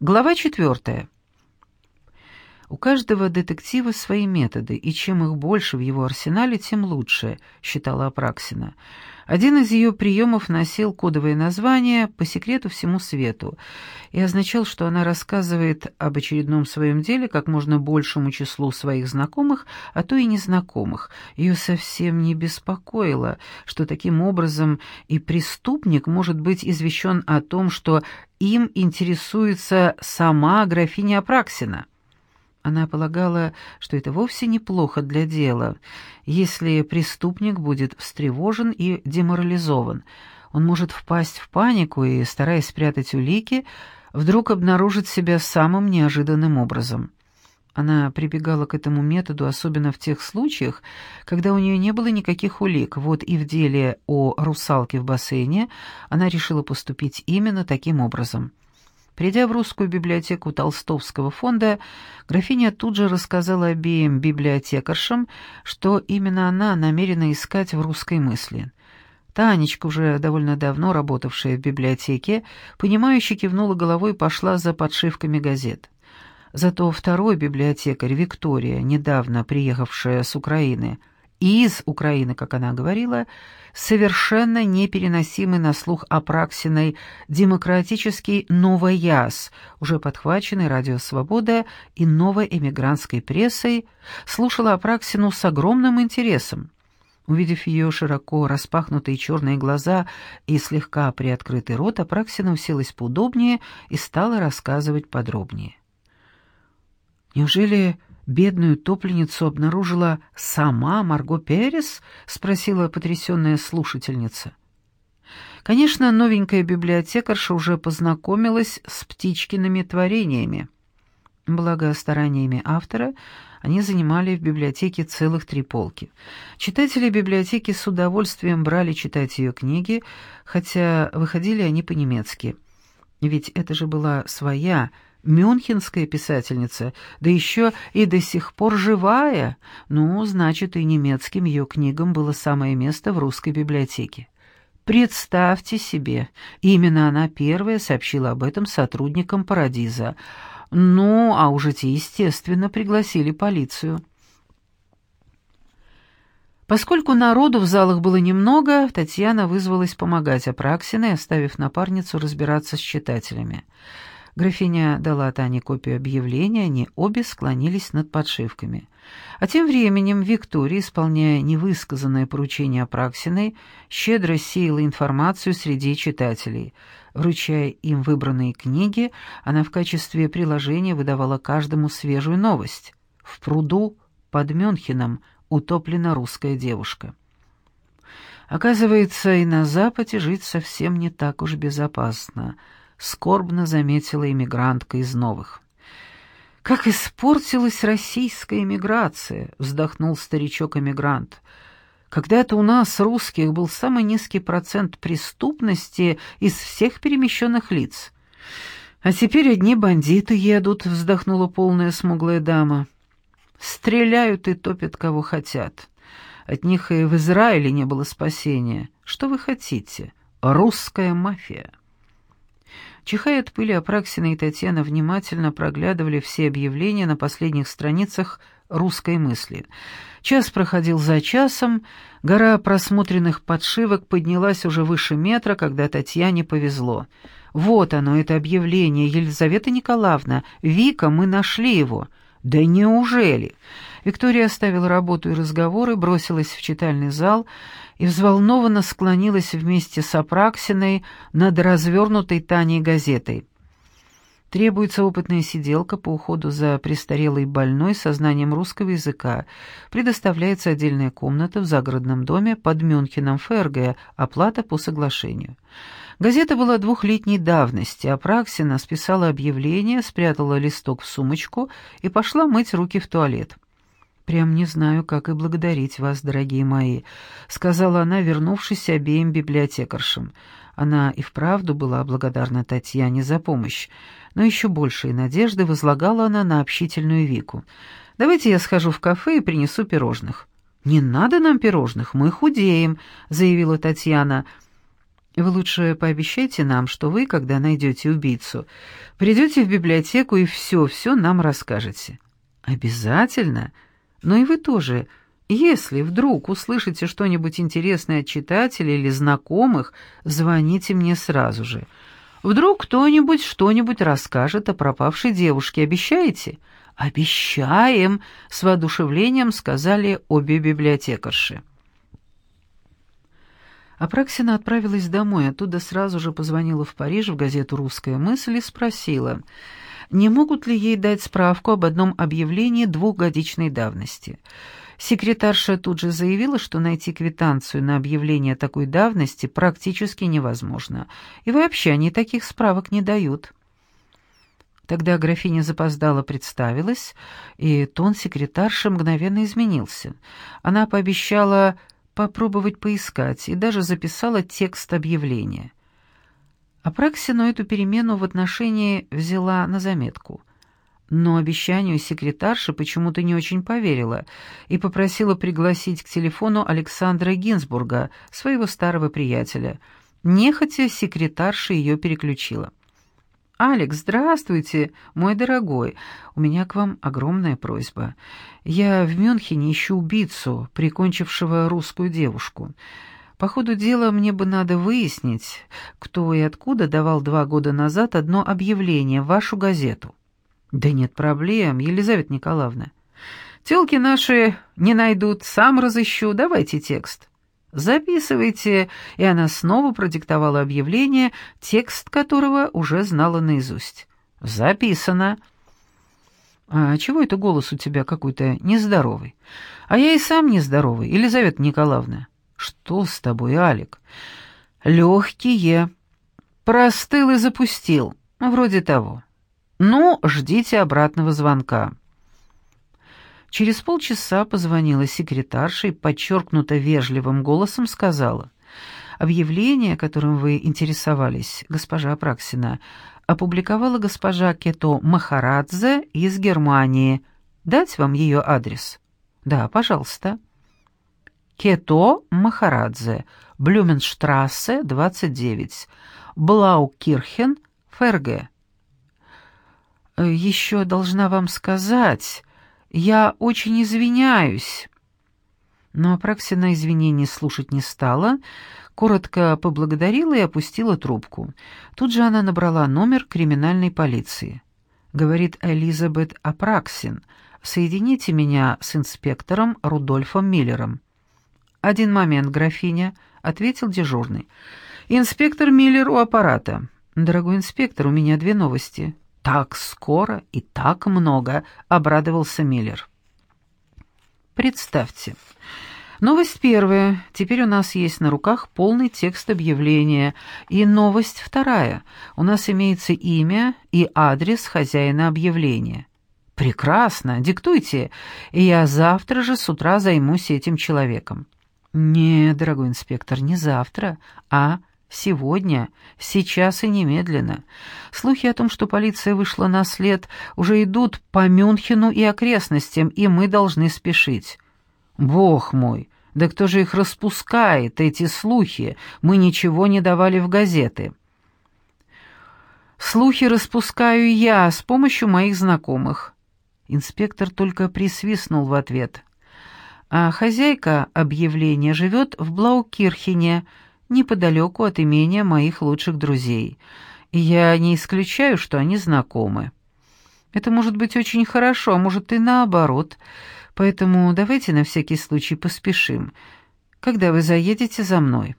Глава четвертая. У каждого детектива свои методы, и чем их больше в его арсенале, тем лучше, считала Апраксина. Один из ее приемов носил кодовое название «По секрету всему свету» и означал, что она рассказывает об очередном своем деле как можно большему числу своих знакомых, а то и незнакомых. Ее совсем не беспокоило, что таким образом и преступник может быть извещен о том, что им интересуется сама графиня Апраксина. Она полагала, что это вовсе неплохо для дела, если преступник будет встревожен и деморализован. Он может впасть в панику и, стараясь спрятать улики, вдруг обнаружить себя самым неожиданным образом. Она прибегала к этому методу особенно в тех случаях, когда у нее не было никаких улик. Вот и в деле о русалке в бассейне она решила поступить именно таким образом. Придя в русскую библиотеку Толстовского фонда, графиня тут же рассказала обеим библиотекаршам, что именно она намерена искать в русской мысли. Танечка, уже довольно давно работавшая в библиотеке, понимающе кивнула головой и пошла за подшивками газет. Зато второй библиотекарь, Виктория, недавно приехавшая с Украины, из Украины, как она говорила, совершенно непереносимый на слух Апраксиной демократический новояз, уже подхваченный «Радио Свобода» и новой эмигрантской прессой, слушала Апраксину с огромным интересом. Увидев ее широко распахнутые черные глаза и слегка приоткрытый рот, Апраксина уселась поудобнее и стала рассказывать подробнее. «Неужели бедную топленицу обнаружила сама Марго Перес?» — спросила потрясенная слушательница. Конечно, новенькая библиотекарша уже познакомилась с птичкиными творениями. Благо стараниями автора они занимали в библиотеке целых три полки. Читатели библиотеки с удовольствием брали читать ее книги, хотя выходили они по-немецки. Ведь это же была своя, мюнхенская писательница, да еще и до сих пор живая, ну, значит, и немецким ее книгам было самое место в русской библиотеке. Представьте себе, именно она первая сообщила об этом сотрудникам «Парадиза». Ну, а уже те, естественно, пригласили полицию. Поскольку народу в залах было немного, Татьяна вызвалась помогать Апраксиной, оставив напарницу разбираться с читателями. Графиня дала Тане копию объявления, они обе склонились над подшивками. А тем временем Виктория, исполняя невысказанное поручение Апраксиной, щедро сеяла информацию среди читателей. Вручая им выбранные книги, она в качестве приложения выдавала каждому свежую новость. В пруду под Мюнхеном утоплена русская девушка. Оказывается, и на Западе жить совсем не так уж безопасно — скорбно заметила иммигрантка из новых. «Как испортилась российская иммиграция!» — вздохнул старичок-эмигрант. «Когда-то у нас, русских, был самый низкий процент преступности из всех перемещенных лиц. А теперь одни бандиты едут», — вздохнула полная смуглая дама. «Стреляют и топят, кого хотят. От них и в Израиле не было спасения. Что вы хотите? Русская мафия». Чихая от пыли, Апраксина и Татьяна внимательно проглядывали все объявления на последних страницах «Русской мысли». Час проходил за часом, гора просмотренных подшивок поднялась уже выше метра, когда Татьяне повезло. «Вот оно, это объявление, Елизавета Николаевна. Вика, мы нашли его». «Да неужели?» Виктория оставила работу и разговоры, бросилась в читальный зал и взволнованно склонилась вместе с Апраксиной над развернутой Таней газетой. Требуется опытная сиделка по уходу за престарелой больной со знанием русского языка. Предоставляется отдельная комната в загородном доме под Мюнхеном Ферге, оплата по соглашению. Газета была двухлетней давности, а Праксина списала объявление, спрятала листок в сумочку и пошла мыть руки в туалет. «Прям не знаю, как и благодарить вас, дорогие мои», — сказала она, вернувшись обеим библиотекаршам. Она и вправду была благодарна Татьяне за помощь, но еще большие надежды возлагала она на общительную Вику. «Давайте я схожу в кафе и принесу пирожных». «Не надо нам пирожных, мы худеем», — заявила Татьяна. Вы лучше пообещайте нам, что вы, когда найдете убийцу, придете в библиотеку и все-все нам расскажете». «Обязательно. Но и вы тоже. Если вдруг услышите что-нибудь интересное от читателей или знакомых, звоните мне сразу же. Вдруг кто-нибудь что-нибудь расскажет о пропавшей девушке. Обещаете?» «Обещаем!» — с воодушевлением сказали обе библиотекарши. Апраксина отправилась домой, оттуда сразу же позвонила в Париж в газету «Русская мысль» и спросила, не могут ли ей дать справку об одном объявлении двухгодичной давности. Секретарша тут же заявила, что найти квитанцию на объявление такой давности практически невозможно, и вообще они таких справок не дают. Тогда графиня запоздала представилась, и тон секретарши мгновенно изменился. Она пообещала попробовать поискать и даже записала текст объявления. Апраксину эту перемену в отношении взяла на заметку. Но обещанию секретарши почему-то не очень поверила и попросила пригласить к телефону Александра Гинзбурга, своего старого приятеля. Нехотя секретарша ее переключила. «Алекс, здравствуйте, мой дорогой. У меня к вам огромная просьба. Я в Мюнхене ищу убийцу, прикончившего русскую девушку. По ходу дела мне бы надо выяснить, кто и откуда давал два года назад одно объявление в вашу газету». «Да нет проблем, Елизавета Николаевна. Телки наши не найдут, сам разыщу. Давайте текст». «Записывайте», и она снова продиктовала объявление, текст которого уже знала наизусть. «Записано». «А чего это голос у тебя какой-то нездоровый?» «А я и сам нездоровый, Елизавета Николаевна». «Что с тобой, Алик?» «Легкие. Простыл и запустил. Вроде того. Ну, ждите обратного звонка». Через полчаса позвонила секретарша и подчеркнуто вежливым голосом сказала, «Объявление, которым вы интересовались, госпожа Апраксина, опубликовала госпожа Кето Махарадзе из Германии. Дать вам ее адрес?» «Да, пожалуйста». Кето Махарадзе, Блюменштрассе, 29, Блаукирхен, ФРГ. «Еще должна вам сказать...» «Я очень извиняюсь». Но Апраксина извинений слушать не стала, коротко поблагодарила и опустила трубку. Тут же она набрала номер криминальной полиции. Говорит Элизабет Апраксин, «Соедините меня с инспектором Рудольфом Миллером». «Один момент, графиня», — ответил дежурный. «Инспектор Миллер у аппарата». «Дорогой инспектор, у меня две новости так скоро и так много», — обрадовался Миллер. «Представьте. Новость первая. Теперь у нас есть на руках полный текст объявления. И новость вторая. У нас имеется имя и адрес хозяина объявления». «Прекрасно. Диктуйте, и я завтра же с утра займусь этим человеком». «Не, дорогой инспектор, не завтра, а Сегодня, сейчас и немедленно. Слухи о том, что полиция вышла на след, уже идут по Мюнхену и окрестностям, и мы должны спешить. Бог мой, да кто же их распускает, эти слухи? Мы ничего не давали в газеты. Слухи распускаю я с помощью моих знакомых. Инспектор только присвистнул в ответ. А хозяйка объявления живет в Блаукирхене, неподалеку от имения моих лучших друзей, и я не исключаю, что они знакомы. Это может быть очень хорошо, а может и наоборот, поэтому давайте на всякий случай поспешим. Когда вы заедете за мной?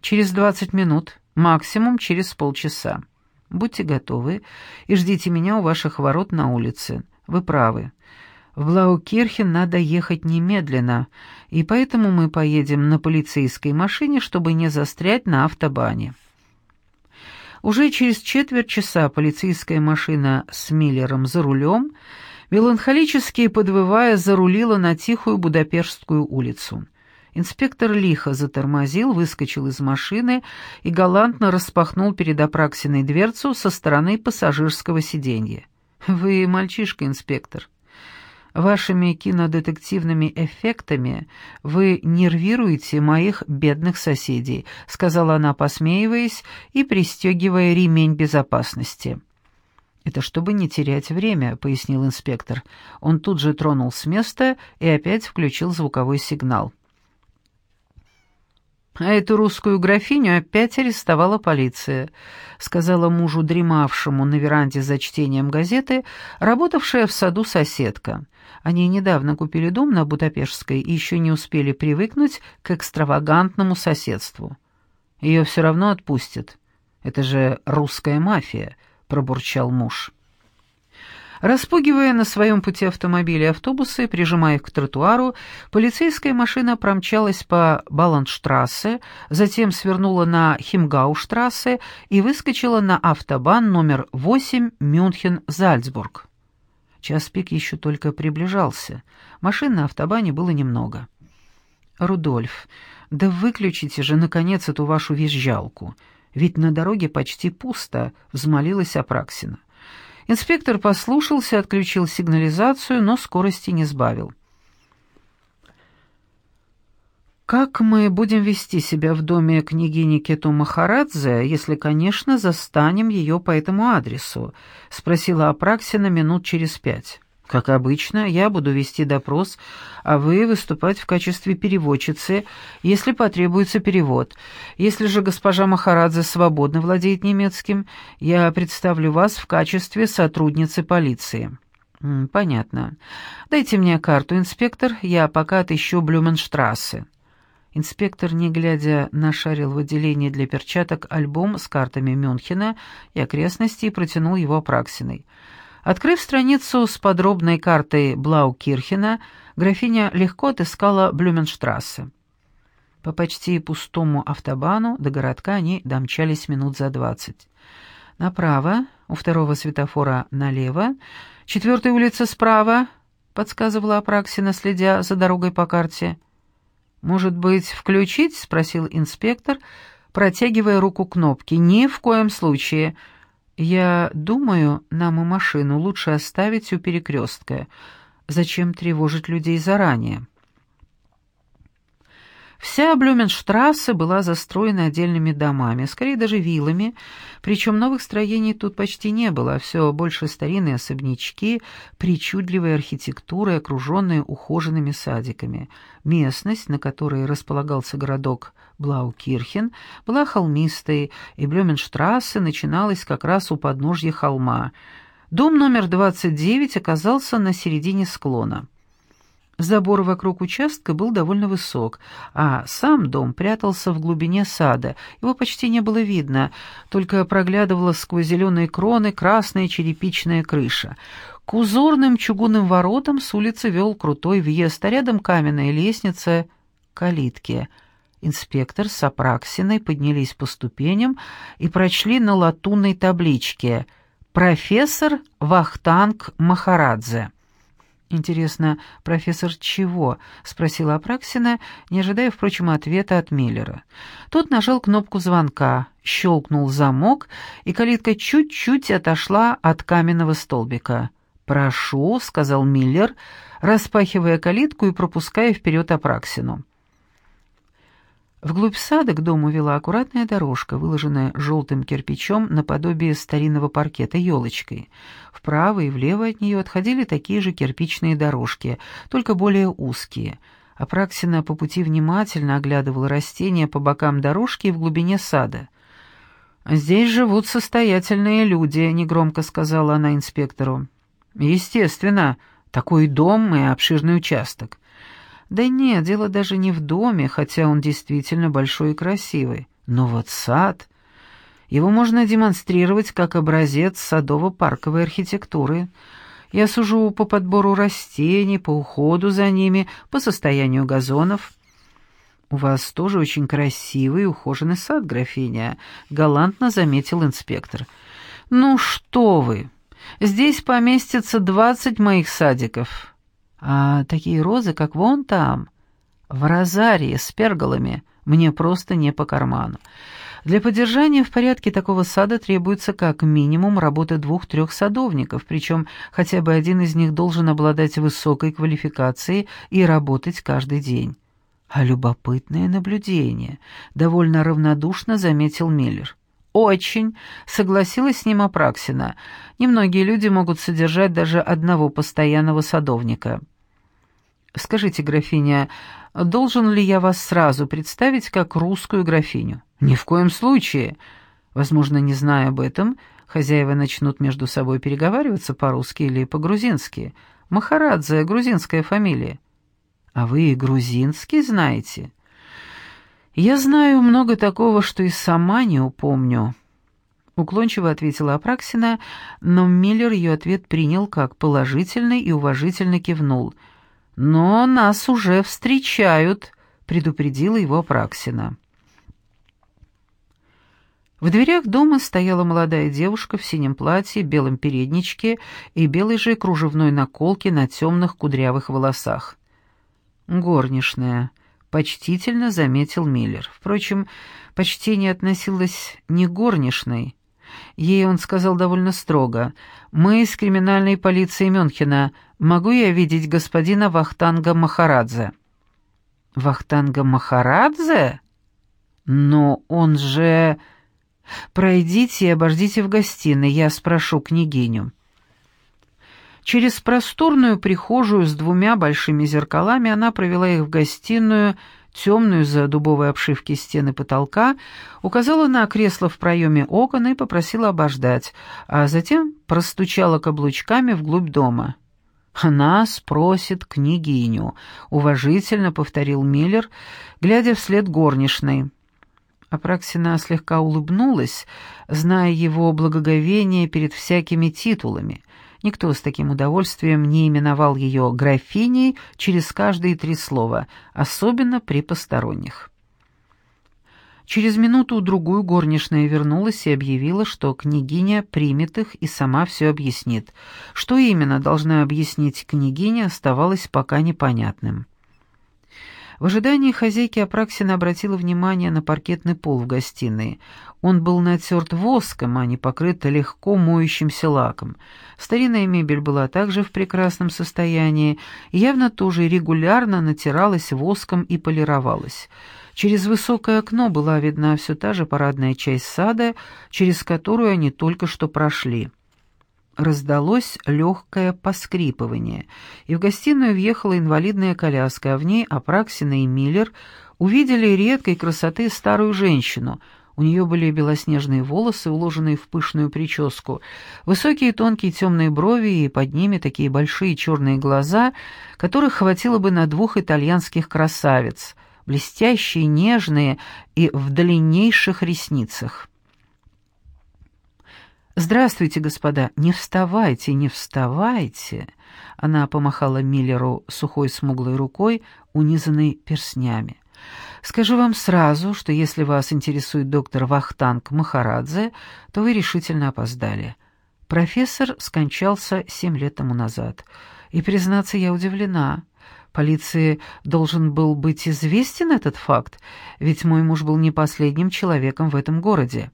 Через двадцать минут, максимум через полчаса. Будьте готовы и ждите меня у ваших ворот на улице. Вы правы. В Блаукирхен надо ехать немедленно, и поэтому мы поедем на полицейской машине, чтобы не застрять на автобане. Уже через четверть часа полицейская машина с Миллером за рулем, меланхолически подвывая, зарулила на тихую Будапештскую улицу. Инспектор лихо затормозил, выскочил из машины и галантно распахнул перед Апраксиной дверцу со стороны пассажирского сиденья. «Вы мальчишка, инспектор. Вашими кинодетективными эффектами вы нервируете моих бедных соседей», — сказала она, посмеиваясь и пристегивая ремень безопасности. «Это чтобы не терять время», — пояснил инспектор. Он тут же тронул с места и опять включил звуковой сигнал. «А эту русскую графиню опять арестовала полиция», — сказала мужу, дремавшему на веранде за чтением газеты, работавшая в саду соседка. Они недавно купили дом на Будапештской и еще не успели привыкнуть к экстравагантному соседству. «Ее все равно отпустят. Это же русская мафия», — пробурчал муж. Распугивая на своем пути автомобили и автобусы, прижимая их к тротуару, полицейская машина промчалась по Баландштрассе, затем свернула на Химгауштрассе и выскочила на автобан номер 8 Мюнхен-Зальцбург. Час пик еще только приближался. Машин на автобане было немного. «Рудольф, да выключите же, наконец, эту вашу визжалку. Ведь на дороге почти пусто», — взмолилась Апраксина. Инспектор послушался, отключил сигнализацию, но скорости не сбавил. «Как мы будем вести себя в доме княгини Кету Махарадзе, если, конечно, застанем ее по этому адресу?» — спросила Апраксина минут через пять. Как обычно, я буду вести допрос, а вы выступать в качестве переводчицы, если потребуется перевод. Если же госпожа Махарадзе свободно владеет немецким, я представлю вас в качестве сотрудницы полиции». «Понятно. Дайте мне карту, инспектор, я пока отыщу Блюменштрассе». Инспектор, не глядя, нашарил в отделении для перчаток альбом с картами Мюнхена и окрестностей и протянул его Апраксиной. Открыв страницу с подробной картой Блаукирхена, графиня легко отыскала Блюменштрассе. По почти пустому автобану до городка они домчались минут за двадцать. Направо, у второго светофора налево, четвертая улица справа, подсказывала Апраксина, следя за дорогой по карте. «Может быть, включить?» — спросил инспектор, протягивая руку к кнопке. «Ни в коем случае. «Я думаю, нам и машину лучше оставить у перекрестка. Зачем тревожить людей заранее?» Вся Блюменштрассе была застроена отдельными домами, скорее даже виллами, причем новых строений тут почти не было, а все больше старинные особнячки, причудливой архитектурой, окруженные ухоженными садиками. Местность, на которой располагался городок Блаукирхен, была холмистой, и Блюменштрассе начиналась как раз у подножья холма. Дом номер 29 оказался на середине склона. Забор вокруг участка был довольно высок, а сам дом прятался в глубине сада. Его почти не было видно, только проглядывала сквозь зеленые кроны красная черепичная крыша. К узорным чугунным воротам с улицы вел крутой въезд, а рядом каменная лестница калитки. Инспектор с Апраксиной поднялись по ступеням и прочли на латунной табличке «Профессор Вахтанг Махарадзе». «Интересно, профессор чего?» — спросила Апраксина, не ожидая, впрочем, ответа от Миллера. Тот нажал кнопку звонка, щелкнул замок, и калитка чуть-чуть отошла от каменного столбика. «Прошу», — сказал Миллер, распахивая калитку и пропуская вперед Апраксину. Вглубь сада к дому вела аккуратная дорожка, выложенная желтым кирпичом наподобие старинного паркета елочкой. Вправо и влево от нее отходили такие же кирпичные дорожки, только более узкие. Апраксина по пути внимательно оглядывала растения по бокам дорожки и в глубине сада. «Здесь живут состоятельные люди», — негромко сказала она инспектору. «Естественно, такой дом и обширный участок. Да нет, дело даже не в доме, хотя он действительно большой и красивый. Но вот сад... Его можно демонстрировать как образец садово-парковой архитектуры. Я сужу по подбору растений, по уходу за ними, по состоянию газонов. «У вас тоже очень красивый и ухоженный сад, графиня», — галантно заметил инспектор. «Ну что вы! Здесь поместится двадцать моих садиков. А такие розы, как вон там, в розарии с перголами, мне просто не по карману. Для поддержания в порядке такого сада требуется как минимум работа двух-трех садовников, причем хотя бы один из них должен обладать высокой квалификацией и работать каждый день. А любопытное наблюдение, довольно равнодушно заметил Миллер. «Очень», — согласилась с ним Апраксина. «Немногие люди могут содержать даже одного постоянного садовника». «Скажите, графиня, должен ли я вас сразу представить как русскую графиню?» «Ни в коем случае. Возможно, не зная об этом, хозяева начнут между собой переговариваться по-русски или по-грузински. Махарадзе — грузинская фамилия». «А вы и грузинский знаете?» «Я знаю много такого, что и сама не упомню». Уклончиво ответила Апраксина, но Миллер ее ответ принял как положительный и уважительно кивнул. «Но нас уже встречают», — предупредила его Апраксина. В дверях дома стояла молодая девушка в синем платье, белом передничке и белой же кружевной наколке на темных кудрявых волосах. «Горничная», почтительно заметил Миллер. Впрочем, почтение относилось не горничной. Ей он сказал довольно строго. «Мы из криминальной полиции Мюнхена. Могу я видеть господина Вахтанга Махарадзе?» «Вахтанга Махарадзе? Но он же...» «Пройдите и обождите в гостиной, я спрошу княгиню». Через просторную прихожую с двумя большими зеркалами она провела их в гостиную, темную за дубовой обшивки стены потолка, указала на кресло в проеме окон и попросила обождать, а затем простучала каблучками вглубь дома. «Она спросит княгиню», — уважительно повторил Миллер, глядя вслед горничной. Апраксина слегка улыбнулась, зная его благоговение перед всякими титулами — Никто с таким удовольствием не именовал ее графиней через каждые три слова, особенно при посторонних. Через минуту-другую горничная вернулась и объявила, что княгиня примет их и сама все объяснит. Что именно должна объяснить княгиня, оставалось пока непонятным. В ожидании хозяйки Апраксина обратила внимание на паркетный пол в гостиной. Он был натерт воском, а не покрыт легко моющимся лаком. Старинная мебель была также в прекрасном состоянии явно тоже регулярно натиралась воском и полировалась. Через высокое окно была видна все та же парадная часть сада, через которую они только что прошли. Раздалось легкое поскрипывание, и в гостиную въехала инвалидная коляска, а в ней Апраксина и Миллер увидели редкой красоты старую женщину. У нее были белоснежные волосы, уложенные в пышную прическу, высокие тонкие темные брови и под ними такие большие черные глаза, которых хватило бы на двух итальянских красавиц, блестящие, нежные и в длиннейших ресницах. «Здравствуйте, господа! Не вставайте, не вставайте!» Она помахала Миллеру сухой смуглой рукой, унизанной перстнями. «Скажу вам сразу, что если вас интересует доктор Вахтанг Махарадзе, то вы решительно опоздали. Профессор скончался семь лет тому назад. И, признаться, я удивлена. Полиции должен был быть известен этот факт, ведь мой муж был не последним человеком в этом городе».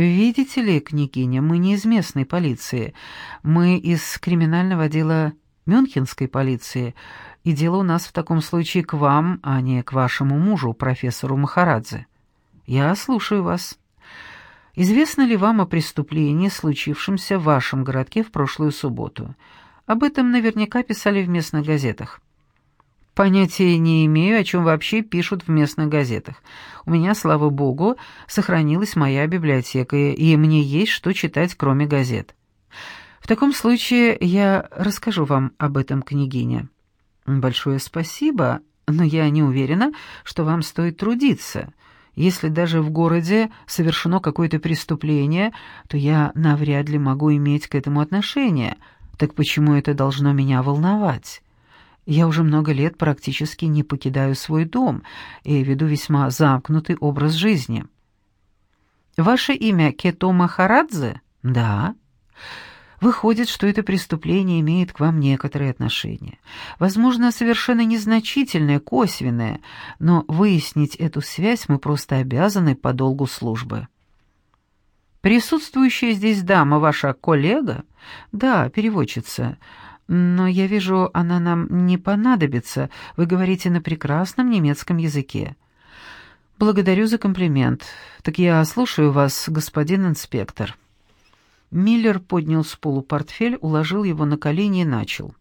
«Видите ли, княгиня, мы не из местной полиции. Мы из криминального отдела Мюнхенской полиции, и дело у нас в таком случае к вам, а не к вашему мужу, профессору Махарадзе. Я слушаю вас. Известно ли вам о преступлении, случившемся в вашем городке в прошлую субботу? Об этом наверняка писали в местных газетах». Понятия не имею, о чем вообще пишут в местных газетах. У меня, слава богу, сохранилась моя библиотека, и мне есть что читать, кроме газет. В таком случае я расскажу вам об этом, княгиня. Большое спасибо, но я не уверена, что вам стоит трудиться. Если даже в городе совершено какое-то преступление, то я навряд ли могу иметь к этому отношение. Так почему это должно меня волновать? Я уже много лет практически не покидаю свой дом и веду весьма замкнутый образ жизни. Ваше имя Кето Махарадзе? Да. Выходит, что это преступление имеет к вам некоторое отношение. Возможно, совершенно незначительное, косвенное, но выяснить эту связь мы просто обязаны по долгу службы. Присутствующая здесь дама ваша коллега? Да, переводчица. Но я вижу, она нам не понадобится. Вы говорите на прекрасном немецком языке. Благодарю за комплимент. Так я слушаю вас, господин инспектор. Миллер поднял с полу портфель, уложил его на колени и начал.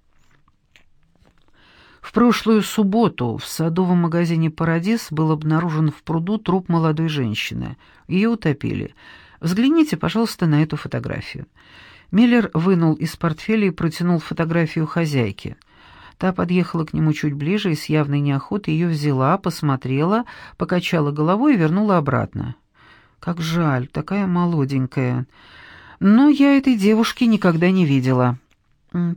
В прошлую субботу в садовом магазине «Парадис» был обнаружен в пруду труп молодой женщины. Ее утопили. Взгляните, пожалуйста, на эту фотографию. Миллер вынул из портфеля и протянул фотографию хозяйке. Та подъехала к нему чуть ближе и с явной неохотой ее взяла, посмотрела, покачала головой и вернула обратно. «Как жаль, такая молоденькая». Но я этой девушки никогда не видела.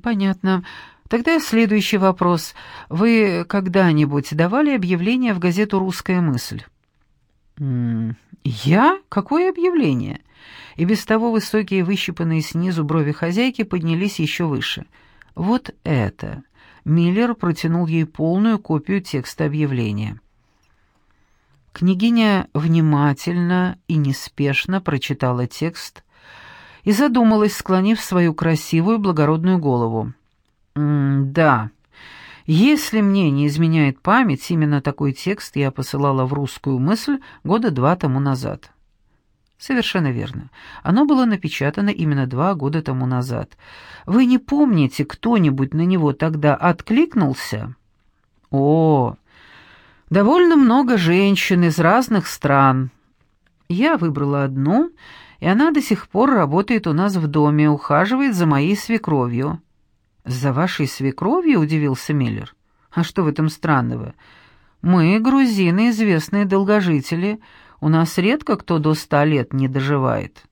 Понятно. Тогда следующий вопрос. Вы когда-нибудь давали объявление в газету «Русская мысль»? Я? Какое объявление? И без того высокие, выщипанные снизу брови хозяйки поднялись еще выше. Вот это. Миллер протянул ей полную копию текста объявления. Княгиня внимательно и неспешно прочитала текст, и задумалась, склонив свою красивую благородную голову. «Да, если мне не изменяет память, именно такой текст я посылала в русскую мысль года два тому назад». «Совершенно верно. Оно было напечатано именно два года тому назад. Вы не помните, кто-нибудь на него тогда откликнулся?» «О, довольно много женщин из разных стран. Я выбрала одну — и она до сих пор работает у нас в доме, ухаживает за моей свекровью». «За вашей свекровью?» — удивился Миллер. «А что в этом странного? Мы, грузины, известные долгожители, у нас редко кто до ста лет не доживает.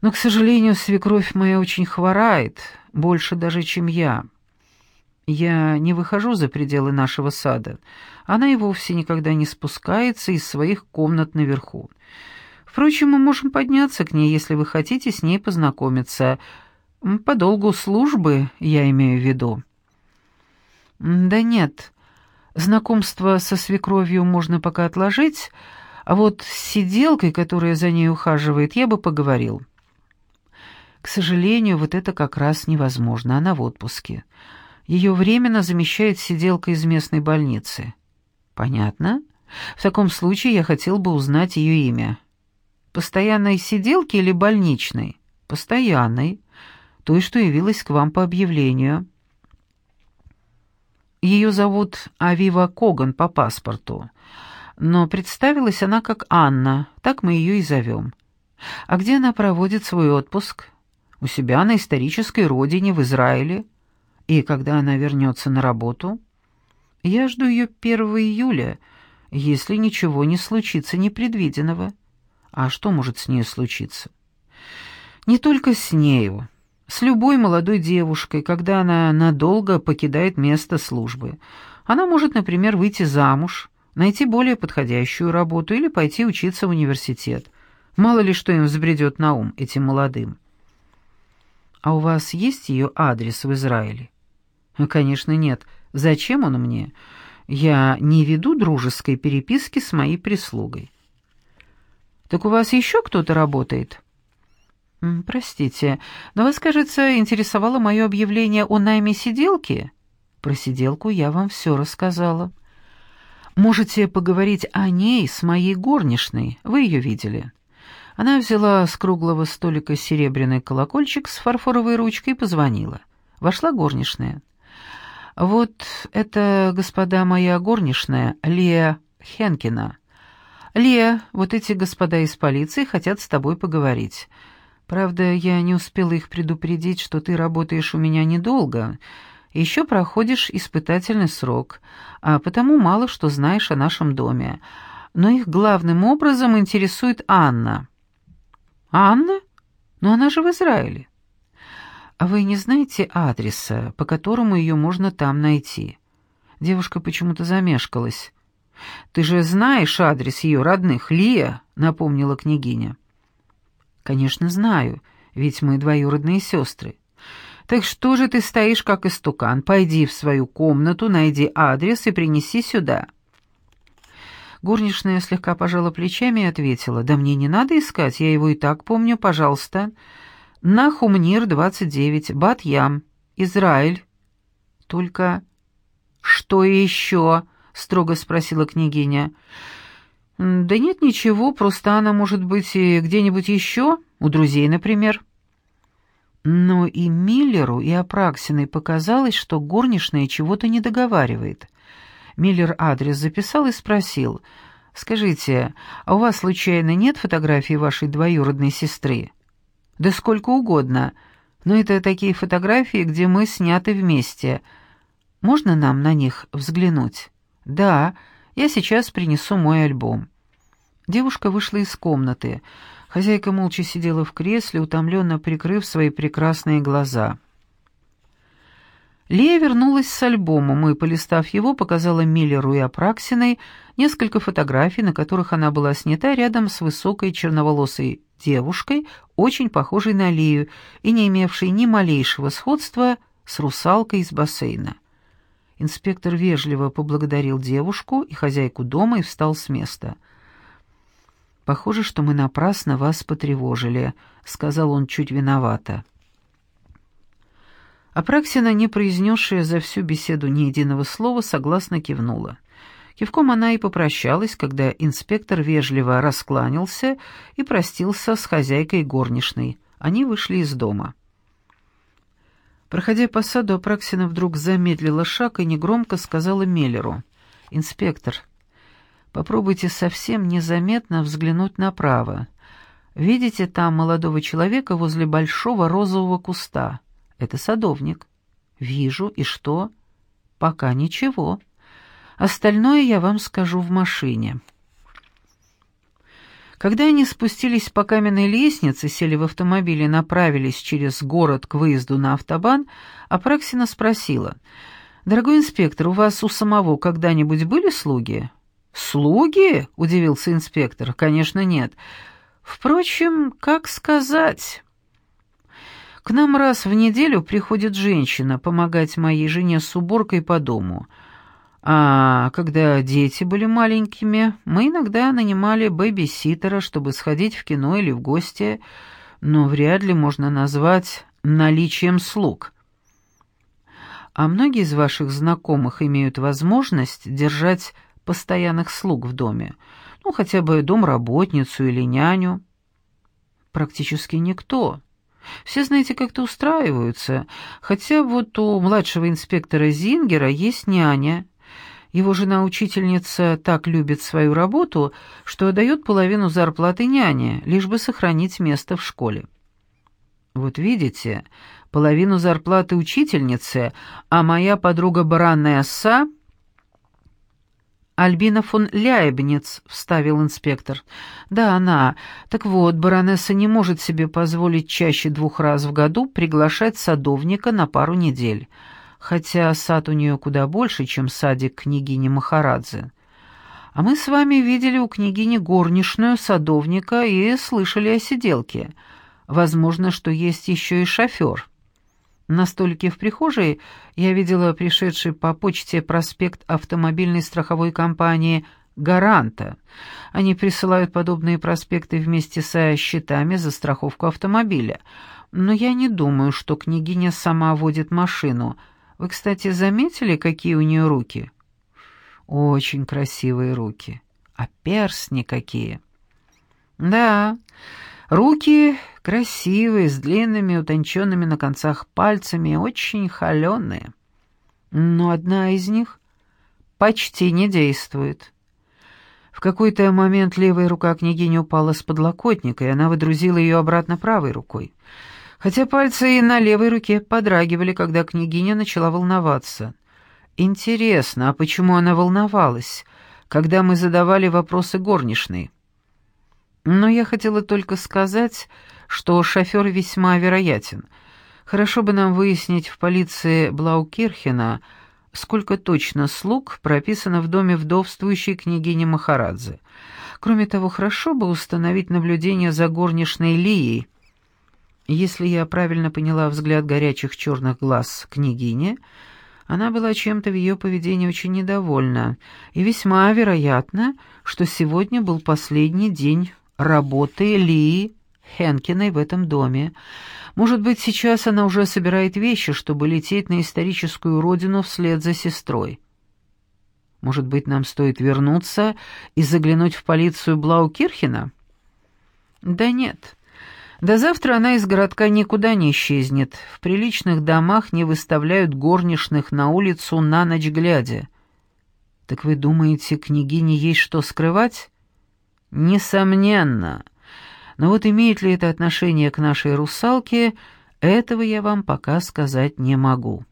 Но, к сожалению, свекровь моя очень хворает, больше даже, чем я. Я не выхожу за пределы нашего сада. Она и вовсе никогда не спускается из своих комнат наверху. Впрочем, мы можем подняться к ней, если вы хотите с ней познакомиться. По долгу службы, я имею в виду». «Да нет, знакомство со свекровью можно пока отложить, а вот с сиделкой, которая за ней ухаживает, я бы поговорил». «К сожалению, вот это как раз невозможно, она в отпуске. Ее временно замещает сиделка из местной больницы». «Понятно. В таком случае я хотел бы узнать ее имя». Постоянной сиделки или больничной? Постоянной. Той, что явилась к вам по объявлению. Ее зовут Авива Коган по паспорту. Но представилась она как Анна, так мы ее и зовем. А где она проводит свой отпуск? У себя на исторической родине в Израиле. И когда она вернется на работу? Я жду ее 1 июля, если ничего не случится непредвиденного. А что может с ней случиться? Не только с нею. С любой молодой девушкой, когда она надолго покидает место службы. Она может, например, выйти замуж, найти более подходящую работу или пойти учиться в университет. Мало ли что им взбредет на ум, этим молодым. А у вас есть ее адрес в Израиле? Конечно, нет. Зачем он мне? Я не веду дружеской переписки с моей прислугой. Так у вас еще кто-то работает?» «Простите, но вас, кажется, интересовало мое объявление о найме сиделки?» «Про сиделку я вам все рассказала. Можете поговорить о ней с моей горничной, вы ее видели». Она взяла с круглого столика серебряный колокольчик с фарфоровой ручкой и позвонила. Вошла горничная. «Вот это, господа, моя горничная, Лия Хенкина». «Лия, вот эти господа из полиции хотят с тобой поговорить. Правда, я не успела их предупредить, что ты работаешь у меня недолго, еще проходишь испытательный срок, а потому мало что знаешь о нашем доме. Но их главным образом интересует Анна». «Анна? Но она же в Израиле». «А вы не знаете адреса, по которому ее можно там найти?» Девушка почему-то замешкалась. «Ты же знаешь адрес ее родных, Лия?» — напомнила княгиня. «Конечно, знаю, ведь мы двоюродные сестры. Так что же ты стоишь, как истукан? Пойди в свою комнату, найди адрес и принеси сюда». Горничная слегка пожала плечами и ответила, «Да мне не надо искать, я его и так помню, пожалуйста. Нахумнир, 29, Бат-Ям, Израиль». «Только что еще?» — строго спросила княгиня. «Да нет ничего, просто она может быть и где-нибудь еще, у друзей, например». Но и Миллеру, и Апраксиной показалось, что горничная чего-то не договаривает. Миллер адрес записал и спросил, «Скажите, а у вас случайно нет фотографии вашей двоюродной сестры?» «Да сколько угодно. Но это такие фотографии, где мы сняты вместе. Можно нам на них взглянуть?» «Да, я сейчас принесу мой альбом». Девушка вышла из комнаты. Хозяйка молча сидела в кресле, утомленно прикрыв свои прекрасные глаза. Лея вернулась с альбомом и, полистав его, показала Миллеру и Апраксиной несколько фотографий, на которых она была снята рядом с высокой черноволосой девушкой, очень похожей на Лию и не имевшей ни малейшего сходства с русалкой из бассейна. Инспектор вежливо поблагодарил девушку и хозяйку дома и встал с места. «Похоже, что мы напрасно вас потревожили», — сказал он чуть виновато. Апраксина, не произнесшая за всю беседу ни единого слова, согласно кивнула. Кивком она и попрощалась, когда инспектор вежливо раскланялся и простился с хозяйкой горничной. Они вышли из дома. Проходя по саду, Апраксина вдруг замедлила шаг и негромко сказала Меллеру. «Инспектор, попробуйте совсем незаметно взглянуть направо. Видите там молодого человека возле большого розового куста?» Это садовник. Вижу, и что? Пока ничего. Остальное я вам скажу в машине. Когда они спустились по каменной лестнице, сели в автомобиль и направились через город к выезду на автобан, Апраксина спросила, «Дорогой инспектор, у вас у самого когда-нибудь были слуги?» «Слуги?» — удивился инспектор. «Конечно, нет. Впрочем, как сказать...» К нам раз в неделю приходит женщина помогать моей жене с уборкой по дому. А когда дети были маленькими, мы иногда нанимали бэби-ситера, чтобы сходить в кино или в гости, но вряд ли можно назвать наличием слуг. А многие из ваших знакомых имеют возможность держать постоянных слуг в доме, ну, хотя бы домработницу или няню? Практически никто. Все, знаете, как-то устраиваются. Хотя вот у младшего инспектора Зингера есть няня. Его жена-учительница так любит свою работу, что отдает половину зарплаты няне, лишь бы сохранить место в школе. Вот видите, половину зарплаты учительницы, а моя подруга баранная оса «Альбина фон Ляйбниц», — вставил инспектор. «Да, она. Так вот, баронесса не может себе позволить чаще двух раз в году приглашать садовника на пару недель, хотя сад у нее куда больше, чем садик княгини Махарадзе. А мы с вами видели у княгини горничную садовника и слышали о сиделке. Возможно, что есть еще и шофер». На столике в прихожей я видела пришедший по почте проспект автомобильной страховой компании «Гаранта». Они присылают подобные проспекты вместе со счетами за страховку автомобиля. Но я не думаю, что княгиня сама водит машину. Вы, кстати, заметили, какие у нее руки? Очень красивые руки. А перстни какие. Да, руки Красивые, с длинными, утонченными на концах пальцами, очень холеные. Но одна из них почти не действует. В какой-то момент левая рука княгини упала с подлокотника, и она выдрузила ее обратно правой рукой. Хотя пальцы и на левой руке подрагивали, когда княгиня начала волноваться. Интересно, а почему она волновалась, когда мы задавали вопросы горничной? Но я хотела только сказать, что шофер весьма вероятен. Хорошо бы нам выяснить в полиции Блаукирхена, сколько точно слуг прописано в доме вдовствующей княгини Махарадзе. Кроме того, хорошо бы установить наблюдение за горничной Лией. Если я правильно поняла взгляд горячих черных глаз княгини, она была чем-то в ее поведении очень недовольна, и весьма вероятно, что сегодня был последний день работы Лии Хенкиной в этом доме. Может быть, сейчас она уже собирает вещи, чтобы лететь на историческую родину вслед за сестрой. Может быть, нам стоит вернуться и заглянуть в полицию Блаукирхена? Да нет. До завтра она из городка никуда не исчезнет. В приличных домах не выставляют горничных на улицу на ночь глядя. Так вы думаете, княгине есть что скрывать? Несомненно. Но вот имеет ли это отношение к нашей русалке, этого я вам пока сказать не могу.